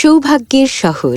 সৌভাগ্যের শহর।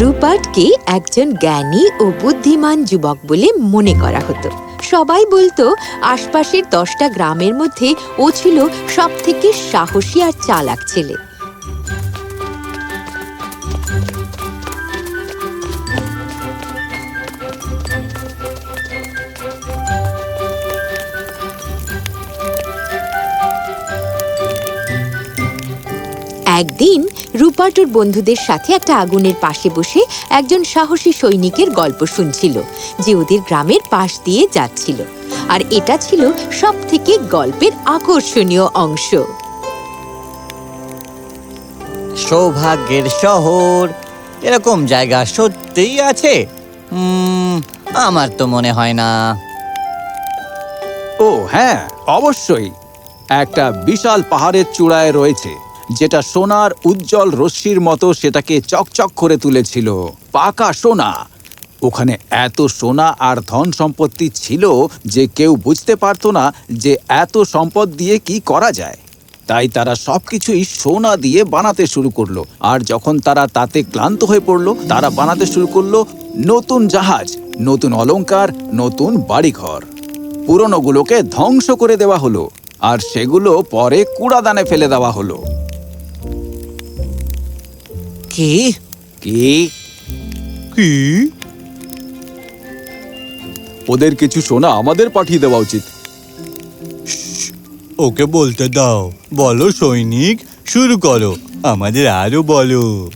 রুপার্টকে একজন জ্ঞানী ও বুদ্ধিমান যুবক বলে মনে করা হতো। সবাই বলতো, আশপাশের দশটা গ্রামের মধ্যে ও ছিল সব থেকে সাহসী আর চালাক ছেলে। একদিন রুপার্ট ওর বন্ধুদের সাথে একটা আগুনের পাশে বসে একজন সাহসী সৈনিকের গল্প শুনছিল যে ওদের গ্রামের পাশ দিয়ে যাচ্ছিল। আর এটা ছিল সব থেকে গল্পের আকর্ষণীয় অংশ। সৌভাগ্যের শহর এরকম জায়গা সত্যিই আছে? আমার তো মনে হয় না। ও হ্যাঁ অবশ্যই। একটা বিশাল পাহাড়ের চূড়ায় রয়েছে। যেটা সোনার উজ্জ্বল রশ্মির মতো সেটাকে চকচক করে তুলেছিল। পাকা সোনা। ওখানে এত সোনা আর ধন সম্পত্তি ছিল যে কেউ বুঝতে পারতো না যে এত সম্পদ দিয়ে কি করা যায়। তাই তারা সবকিছুই সোনা দিয়ে বানাতে শুরু করল। আর যখন তারা তাতে ক্লান্ত হয়ে পড়ল, তারা বানাতে শুরু করল নতুন জাহাজ, নতুন অলংকার, নতুন বাড়িঘর। পুরনোগুলোকে ধ্বংস করে দেওয়া হলো। আর সেগুলো পরে কুড়াদানে ফেলে দেওয়া হলো। কি? কি? কি? ওদের কিছু সোনা আমাদের পাঠিয়ে দেওয়া উচিত। ওকে বলতে দাও। বলো সৈনিক শুরু করো। আমাদের আরও বলো।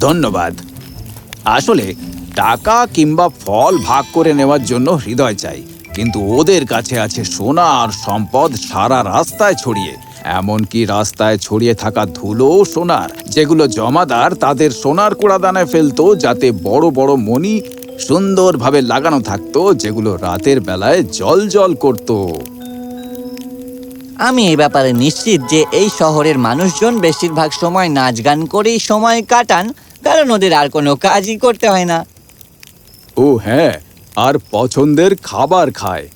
ধন্যবাদ। আসলে টাকা কিংবা ফল ভাগ করে নেওয়ার জন্য হৃদয় চাই। কিন্তু ওদের কাছে আছে সোনা আর সম্পদ সারা রাস্তায় ছড়িয়ে। এমনকি রাস্তায় ছড়িয়ে থাকা ধুলো সোনার, যেগুলো জমাদার তাদের সোনার কুড়াদানায় ফেলতো যাতে বড় বড় মণি সুন্দরভাবে লাগানো থাকতো, যেগুলো রাতের বেলায় জল জল করতো। আমি এই ব্যাপারে নিশ্চিত যে এই শহরের মানুষজন বেশিরভাগ সময় নাচ গান করেই সময় কাটান, কারণ ওদের আর কোনো কাজই করতে হয় না। ও হ্যাঁ আর পছন্দের খাবার খায়।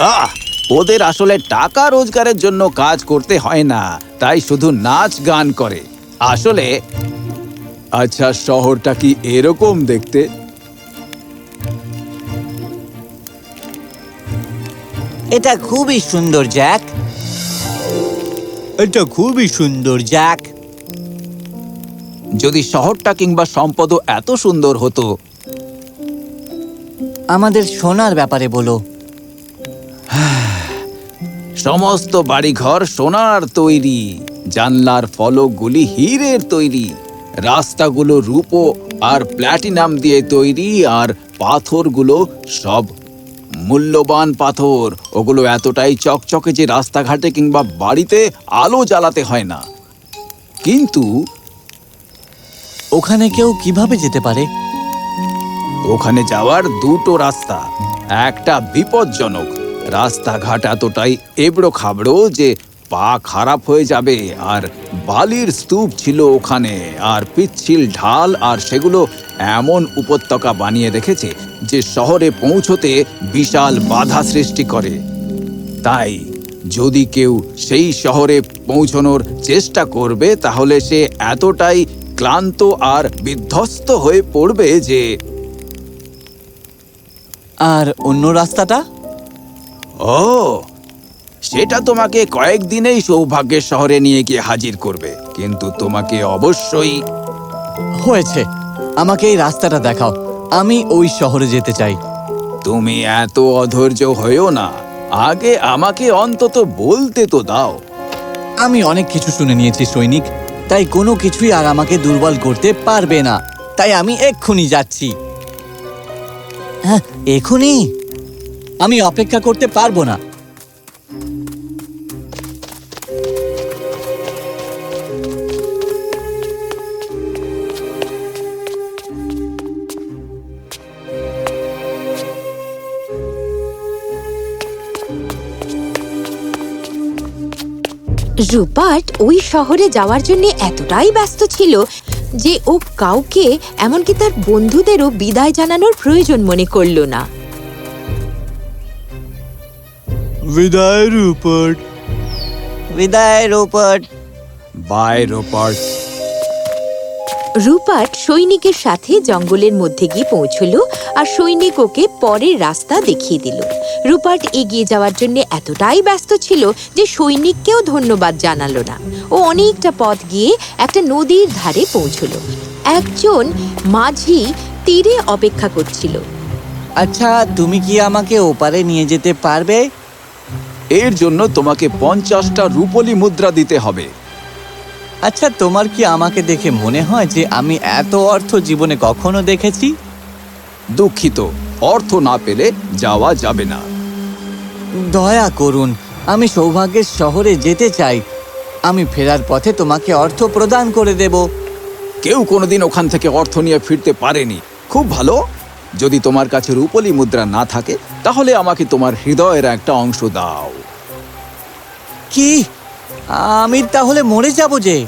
আহ ওদের আসলে টাকা রোজগারের জন্য কাজ করতে হয় না তাই শুধু নাচ গান করে। আসলে আচ্ছা শহরটা কি এরকম দেখতে? এটা খুবই সুন্দর জ্যাক। এটা খুবই সুন্দর জ্যাক। যদি শহরটা কিংবা সম্পদও এত সুন্দর হতো। আমাদের সোনার ব্যাপারে বলো। সমস্ত বাড়িঘর সোনার তৈরি জানলার ফলকগুলি হীরের তৈরি রাস্তাগুলো রূপো আর প্ল্যাটিনাম দিয়ে তৈরি আর পাথরগুলো সব মূল্যবান পাথর। ওগুলো এতটাই চকচকে যে রাস্তাঘাটে কিংবা বাড়িতে আলো জ্বালাতে হয় না। কিন্তু ওখানে কেউ কীভাবে যেতে পারে? ওখানে যাওয়ার দুটো রাস্তা। একটা বিপজ্জনক। রাস্তাঘাট এতটাই এবড়ো খাবড়ো যে পা খারাপ হয়ে যাবে, আর বালির স্তূপ ছিল ওখানে, আর পিচ্ছিল ঢাল, আর সেগুলো এমন উপত্যকা বানিয়ে রেখেছে যে শহরে পৌঁছতে বিশাল বাধা সৃষ্টি করে। তাই যদি কেউ সেই শহরে পৌঁছনোর চেষ্টা করবে, তাহলে সে এতটাই ক্লান্ত আর বিধ্বস্ত হয়ে পড়বে যে আর অন্য রাস্তাটা? ও সেটা তোমাকে কয়েকদিনেই সৌভাগ্যের শহরে নিয়ে গিয়ে হাজির করবে কিন্তু তোমাকে অবশ্যই হয়েছে। আমাকে এই রাস্তাটা দেখাও। আমি ওই শহরে যেতে চাই। তুমি এত অধৈর্য হয়েও না। আগে আমাকে অন্তত বলতে তো দাও। আমি অনেক কিছু শুনে নিয়েছি সৈনিক। তাই কোনো কিছুই আর আমাকে দুর্বল করতে পারবে না। তাই আমি এক্ষুনি যাচ্ছি। হ্যাঁ এক্ষুনি? আমি অপেক্ষা করতে পারব না। রুপার্ট ওই শহরে যাওয়ার জন্য এতটাই ব্যস্ত ছিল যে ও কাউকে এমনকি তার বন্ধুদেরও বিদায় জানানোর প্রয়োজন মনে করল না। বিদায় রুপার্ট। বিদায় রুপার্ট। বাই রোপার্ট। রুপার্ট সৈনিকের সাথে জঙ্গলের মধ্যে গিয়ে পৌঁছলো আর সৈনিক ওকে পরের রাস্তা দেখিয়ে দিল। রুপার্ট এগিয়ে যাওয়ার জন্য এতটাই ব্যস্ত ছিল যে সৈনিককেও ধন্যবাদ জানালো না। ও অনেকটা পথ গিয়ে একটা নদীর ধারে পৌঁছলো। একজন মাঝি তীরে অপেক্ষা করছিল। আচ্ছা তুমি কি আমাকে ওপারে নিয়ে যেতে পারবে? এর জন্য তোমাকে পঞ্চাশটা রূপলি মুদ্রা দিতে হবে। আচ্ছা তোমার কি আমাকে দেখে মনে হয় যে আমি এত অর্থ জীবনে কখনো দেখেছি? দুঃখিত। অর্থ না পেলে যাওয়া যাবে না। দয়া করুন আমি সৌভাগ্যের শহরে যেতে চাই। আমি ফেরার পথে তোমাকে অর্থ প্রদান করে দেব। কেউ কোনোদিন ওখান থেকে অর্থ নিয়ে ফিরতে পারেনি। খুব ভালো। যদি তোমার কাছে রূপলি মুদ্রা না থাকে তাহলে আমাকে তোমার হৃদয়ের একটা অংশ দাও। কি? আমি তাহলে মরে যাব যে।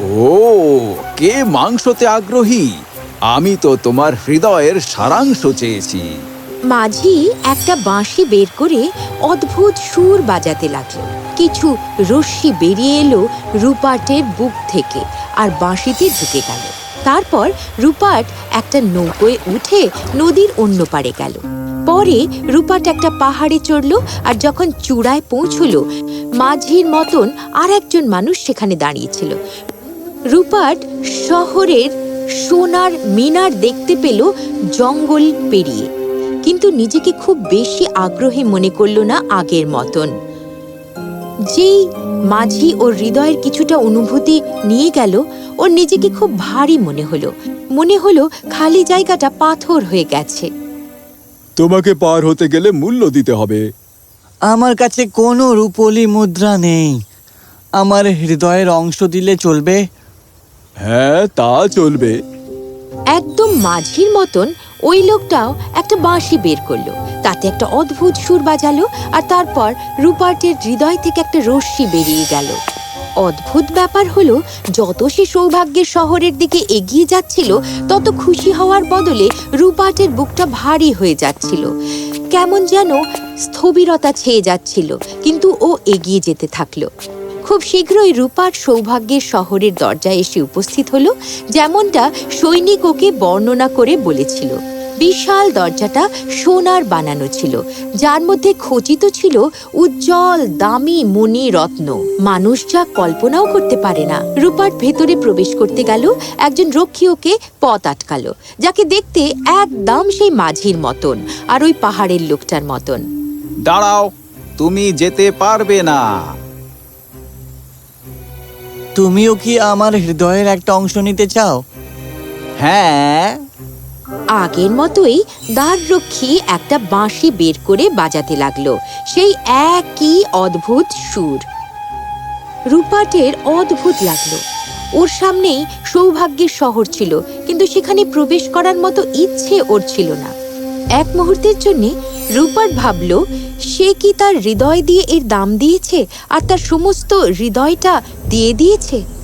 ও কে মাংসতে আগ্রহী? আমি তো তোমার হৃদয়ের সারাংশ চেয়েছি। মাঝি একটা বাঁশি বের করে অদ্ভুত সুর বাজাতে লাগল। কিছু রশ্মি বেরিয়ে এলো রুপার্টের বুক থেকে আর বাঁশিতে ঢুকে গেল। তারপর রুপার্ট একটা নৌকোয় উঠে নদীর অন্য পারে গেল। পরে রুপার্ট একটা পাহাড়ে চড়ল আর যখন চূড়ায় পৌঁছলো, মাঝির মতন আর একজন মানুষ সেখানে দাঁড়িয়েছিল। রূপাট শহরের সোনার মিনার দেখতে পেল জঙ্গল পেরিয়ে। কিন্তু নিজেকে খুব বেশি আগ্রহী মনে করল না আগের মতন। যেই মাঝি ওর হৃদয়ের কিছুটা অনুভূতি নিয়ে গেল, ওর নিজেকে খুব ভারী মনে হলো। মনে হলো খালি জায়গাটা পাথর হয়ে গেছে। তোমাকে পার হতে গেলে মূল্য দিতে হবে। আমার কাছে কোনো রূপলি মুদ্রা নেই। আমার হৃদয়ের অংশ দিলে চলবে। হ্যাঁ তা চলবে। একদম মাঝির মতন ওই লোকটাও একটা বাঁশি বের করল। তাতে একটা অদ্ভুত সুর বাজালো আর তারপর রুপার্টের হৃদয় থেকে একটা রশ্মি বেরিয়ে গেল। অদ্ভুত ব্যাপার হলো, যত সে সৌভাগ্যের শহরের দিকে এগিয়ে যাচ্ছিল, তত খুশি হওয়ার বদলে রুপার্টের বুকটা ভারী হয়ে যাচ্ছিল। কেমন যেন স্থবিরতা ছেয়ে যাচ্ছিল, কিন্তু ও এগিয়ে যেতে থাকল। খুব শীঘ্রই রূপার সৌভাগ্যের শহরের দরজায় এসে উপস্থিত হলো, যেমনটা সৈনিক ওকে বর্ণনা করে বলেছিল। বিশাল দরজাটা সোনার বানানো ছিল যার মধ্যে খচিত ছিল উজ্জ্বল দামি মণি রত্ন মানুষ যা কল্পনাও করতে পারে না। রূপার ভেতরে প্রবেশ করতে গেল একজন রক্ষী ওকে পথ আটকালো যাকে দেখতে একদম সেই মাঝির মতন আর ওই পাহাড়ের লোকটার মতন। দাঁড়াও তুমি যেতে পারবে না। তুমিও কি আমার হৃদয়ের একটা অংশ নিতে চাও? হ্যাঁ। আগের মতোই দ্বাররক্ষী একটা বাঁশি বের করে বাজাতে লাগল। সেই একই অদ্ভুত সুর। রূপাটের অদ্ভুত লাগল। ওর সামনেই সৌভাগ্যের শহর ছিল, কিন্তু সেখানে প্রবেশ করার মতো ইচ্ছে ওর ছিল না। এক মুহূর্তের জন্য রূপাট ভাবল, সে কি তার হৃদয় দিয়ে এর দাম দিয়েছে আর তার সমস্ত হৃদয়টা দিয়ে দিয়েছে?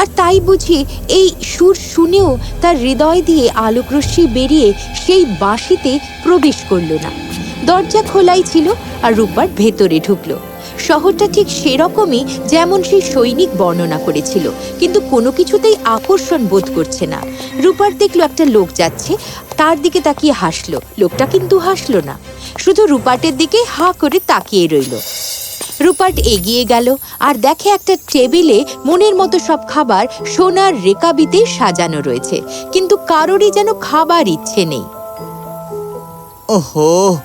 আর তাই বুঝি এই সুর শুনেও তার হৃদয় দিয়ে আলোকরশ্মি বেরিয়ে সেই বাঁশিতে প্রবেশ করল না। দরজা খোলাই ছিল আর রূপার ভেতরে ঢুকলো। শহরটা ঠিক সেরকমই যেমন সেই সৈনিক বর্ণনা করেছিল, কিন্তু কোনো কিছুতেই আকর্ষণ বোধ করছে না। রূপার দেখল একটা লোক যাচ্ছে, তার দিকে তাকিয়ে হাসলো। লোকটা কিন্তু হাসলো না। শুধু রূপাটের দিকে হা করে তাকিয়ে রইল। রুপার্ট এগিয়ে গেল আর দেখে একটা টেবিলে মনের মতো সব খাবার সোনার রেকাবিতে সাজানো রয়েছে। কিন্তু কারোরই যেন খাবার ইচ্ছে নেই। ওহো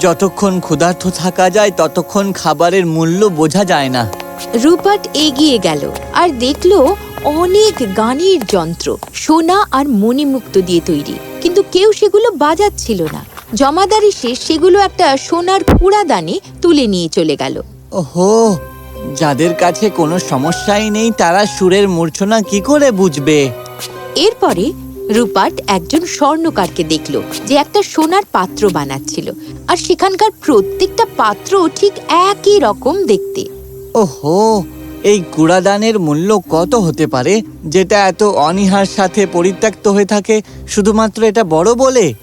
যতক্ষণ ক্ষুধার্ত থাকা যায় ততক্ষণ খাবারের মূল্য বোঝা যায় না। রুপার্ট এগিয়ে গেল আর দেখল অনেক গানের যন্ত্র সোনা আর মণিমুক্ত দিয়ে তৈরি। কিন্তু কেউ সেগুলো বাজাচ্ছিল না। জমাদার এসে সেগুলো একটা সোনার পুড়াদানে তুলে নিয়ে চলে গেল। ওহো যাদের কাছে কোনো সমস্যাই নেই তারা সুরের মূর্ছনা কি করে বুঝবে? এরপরে রুপার্ট একজন স্বর্ণকারকে দেখল যে একটা সোনার পাত্র বানাচ্ছিল আর সেখানকার প্রত্যেকটা পাত্র ঠিক একই রকম দেখতে। ওহো এই কুড়াদানের মূল্য কত হতে পারে যেটা এত অনীহার সাথে পরিত্যক্ত হয়ে থাকে শুধুমাত্র এটা বড় বলে?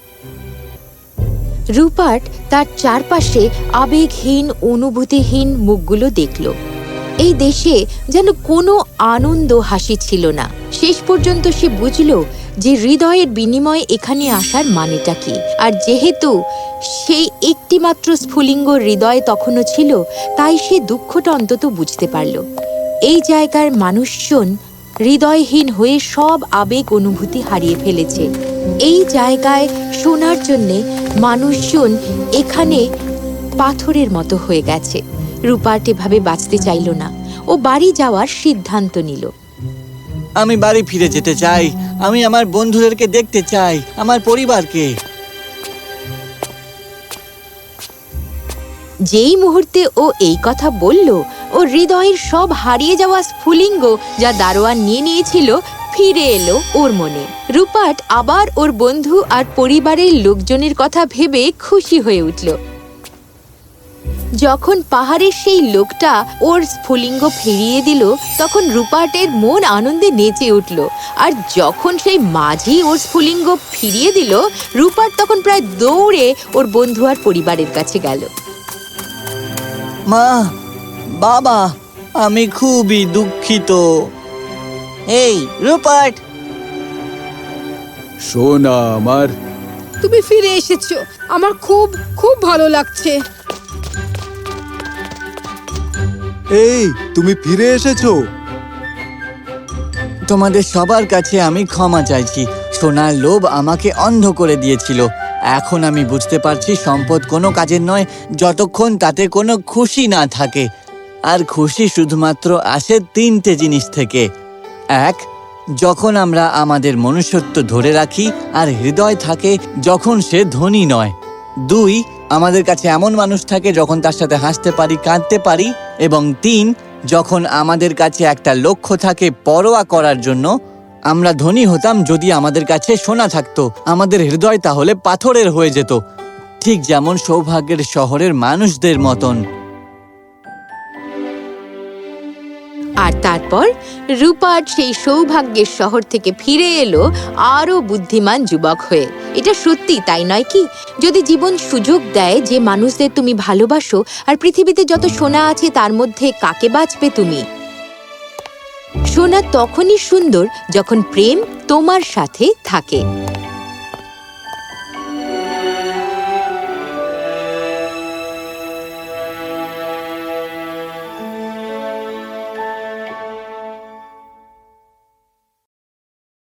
রুপার্ট তার চারপাশে আবেগহীন, অনুভূতিহীন মুখগুলো দেখল। এই দেশে যেন কোনো আনন্দ হাসি ছিল না। শেষ পর্যন্ত সে বুঝল যে হৃদয়ের বিনিময়ে এখানে আসার মানেটা কি। আর যেহেতু সেই একটিমাত্র স্ফুলিঙ্গ হৃদয় তখনও ছিল, তাই সে দুঃখটা অন্তত বুঝতে পারল। এই জায়গার মানুষজন হৃদয়হীন হয়ে সব আবেগ অনুভূতি হারিয়ে ফেলেছে। এই জায়গায় শোনার জন্যে মানুষজন এখানে পাথরের মতো হয়ে গেছে। রূপার্ট এভাবে বাঁচতে চাইল না ও বাড়ি যাওয়ার সিদ্ধান্ত নিল। আমি বাড়ি ফিরে যেতে চাই আমি আমার বন্ধুদেরকে দেখতে চাই আমার পরিবারকে। যেই মুহূর্তে ও এই কথা বলল ও হৃদয়ের সব হারিয়ে যাওয়া স্ফুলিঙ্গ যা দারোয়ান নিয়ে নিয়েছিল ফিরে এলো ওর মনে। রূপাট আবার ওর বন্ধু আর পরিবারের লোকজনের কথা ভেবে খুশি হয়ে উঠল। যখন পাহাড়ের সেই লোকটা ওর স্ফুলিঙ্গ ফিরিয়ে দিল, তখন রূপাটের মন আনন্দে নেচে উঠল। আর যখন সেই মাঝি ওর স্ফুলিঙ্গ ফিরিয়ে দিল, রূপাট তখন প্রায় দৌড়ে ওর বন্ধু আর পরিবারের কাছে গেল। মা বাবা আমি খুবই দুঃখিত। এই রুপার্ট! সোনা আমার। তুমি ফিরে এসেছ। আমার খুব খুব ভালো লাগছে। এই তুমি ফিরে এসেছ? তোমাদের সবার কাছে আমি ক্ষমা চাইছি। সোনার লোভ আমাকে অন্ধ করে দিয়েছিল। এখন আমি বুঝতে পারছি সম্পদ কোনো কাজের নয় যতক্ষণ তাতে কোনো খুশি না থাকে। আর খুশি শুধুমাত্র আসে তিনটে জিনিস থেকে। এক, যখন আমরা আমাদের মনুষ্যত্ব ধরে রাখি আর হৃদয় থাকে, যখন সে ধনী নয়। দুই, আমাদের কাছে এমন মানুষ থাকে যখন তার সাথে হাসতে পারি, কাঁদতে পারি। এবং তিন, যখন আমাদের কাছে একটা লক্ষ্য থাকে পরোয়া করার জন্য, আমরা ধনী হতাম যদি আমাদের কাছে সোনা থাকতো, আমাদের হৃদয় তাহলে পাথরের হয়ে যেত। ঠিক যেমন সৌভাগ্যের শহরের মানুষদের মতন। আর তারপর রুপার্ট সেই সৌভাগ্যের শহর থেকে ফিরে এলো আরও বুদ্ধিমান যুবক হয়ে। এটা সত্যি, তাই নয় কি? যদি জীবন সুযোগ দেয় যে মানুষদের তুমি ভালোবাসো আর পৃথিবীতে যত সোনা আছে তার মধ্যে কাকে বাঁচবে তুমি? সোনা তখনই সুন্দর যখন প্রেম তোমার সাথে থাকে।